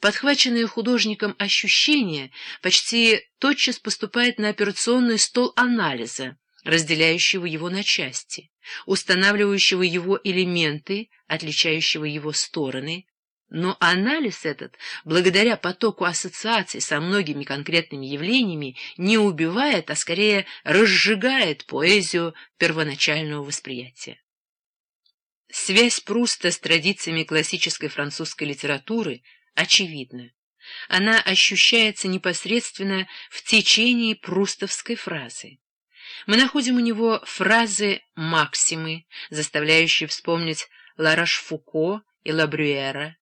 Подхваченное художником ощущение почти тотчас поступает на операционный стол анализа, разделяющего его на части, устанавливающего его элементы, отличающего его стороны, но анализ этот, благодаря потоку ассоциаций со многими конкретными явлениями, не убивает, а скорее разжигает поэзию первоначального восприятия. Связь Пруста с традициями классической французской литературы очевидна. Она ощущается непосредственно в течении прустовской фразы. Мы находим у него фразы максимы, заставляющие вспомнить Лараш-Фуко и Лабрюэра,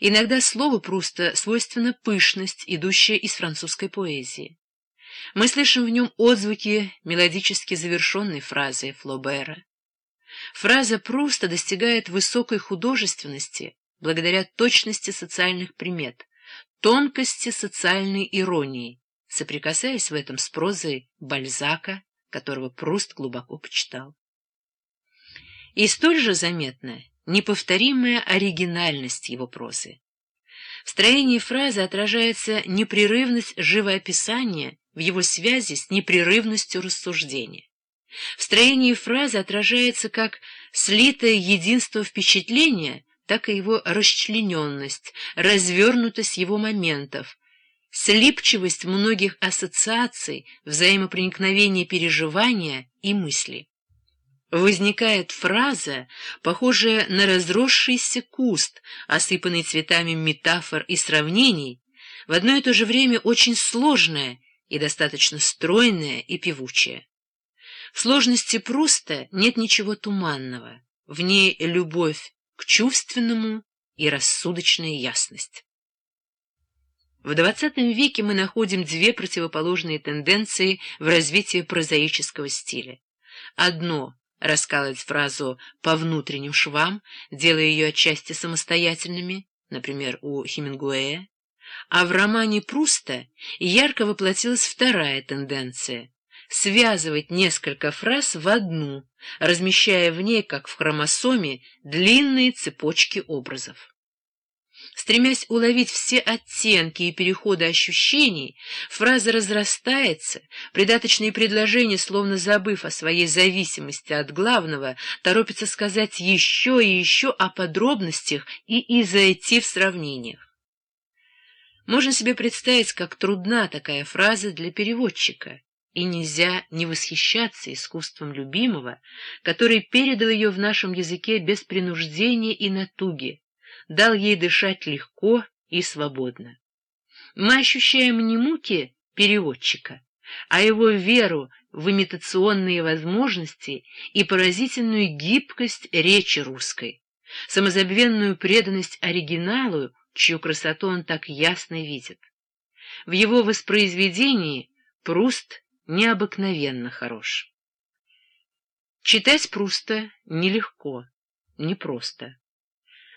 Иногда слову Пруста свойственна пышность, идущая из французской поэзии. Мы слышим в нем отзвуки мелодически завершенной фразы Флобера. Фраза Пруста достигает высокой художественности благодаря точности социальных примет, тонкости социальной иронии, соприкасаясь в этом с прозой Бальзака, которого Пруст глубоко почитал. И столь же заметно неповторимая оригинальность его прозы. В строении фразы отражается непрерывность живоописания в его связи с непрерывностью рассуждения. В строении фразы отражается как слитое единство впечатления, так и его расчлененность, развернутость его моментов, слипчивость многих ассоциаций, взаимопроникновение переживания и мысли возникает фраза, похожая на разросшийся куст, осыпанный цветами метафор и сравнений, в одно и то же время очень сложная и достаточно стройная и певучая. В сложности Пруста нет ничего туманного, в ней любовь к чувственному и рассудочная ясность. В XX веке мы находим две противоположные тенденции в развитии прозаического стиля. Одно раскалывать фразу по внутренним швам, делая ее отчасти самостоятельными, например, у Хемингуэя, а в романе Пруста ярко воплотилась вторая тенденция — связывать несколько фраз в одну, размещая в ней, как в хромосоме, длинные цепочки образов. Стремясь уловить все оттенки и переходы ощущений, фраза разрастается, придаточные предложения, словно забыв о своей зависимости от главного, торопятся сказать еще и еще о подробностях и изойти в сравнениях. Можно себе представить, как трудна такая фраза для переводчика, и нельзя не восхищаться искусством любимого, который передал ее в нашем языке без принуждения и натуги, дал ей дышать легко и свободно. Мы ощущаем не муки переводчика, а его веру в имитационные возможности и поразительную гибкость речи русской, самозабвенную преданность оригиналу, чью красоту он так ясно видит. В его воспроизведении Пруст необыкновенно хорош. Читать Пруста нелегко, непросто.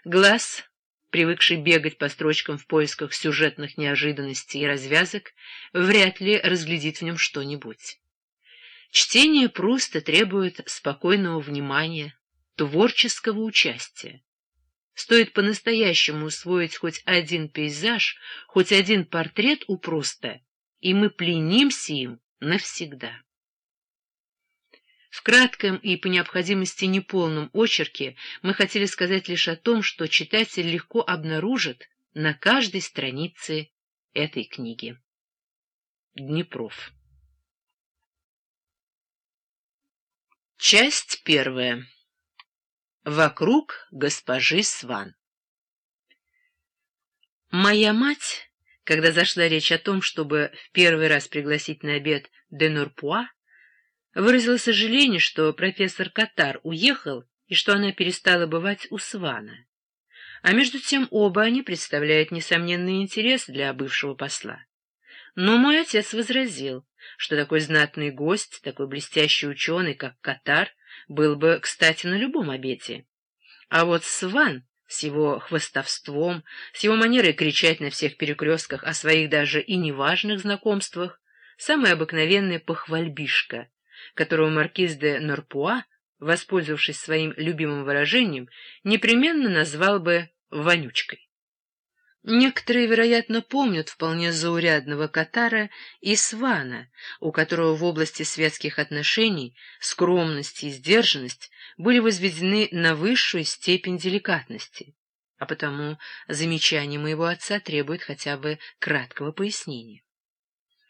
Глаз, привыкший бегать по строчкам в поисках сюжетных неожиданностей и развязок, вряд ли разглядит в нем что-нибудь. Чтение Пруста требует спокойного внимания, творческого участия. Стоит по-настоящему усвоить хоть один пейзаж, хоть один портрет у Пруста, и мы пленимся им навсегда. В кратком и по необходимости неполном очерке мы хотели сказать лишь о том, что читатель легко обнаружит на каждой странице этой книги. Днепров. Часть первая. Вокруг госпожи Сван. Моя мать, когда зашла речь о том, чтобы в первый раз пригласить на обед де Нурпуа, выразила сожаление, что профессор Катар уехал и что она перестала бывать у Свана. А между тем оба они представляют несомненный интерес для бывшего посла. Но мой отец возразил, что такой знатный гость, такой блестящий ученый, как Катар, был бы, кстати, на любом обете. А вот Сван с его хвостовством, с его манерой кричать на всех перекрестках о своих даже и неважных знакомствах, самая обыкновенная похвальбишка, которого маркиз де Норпуа, воспользовавшись своим любимым выражением, непременно назвал бы «вонючкой». Некоторые, вероятно, помнят вполне заурядного Катара и Свана, у которого в области светских отношений скромность и сдержанность были возведены на высшую степень деликатности, а потому замечание моего отца требует хотя бы краткого пояснения.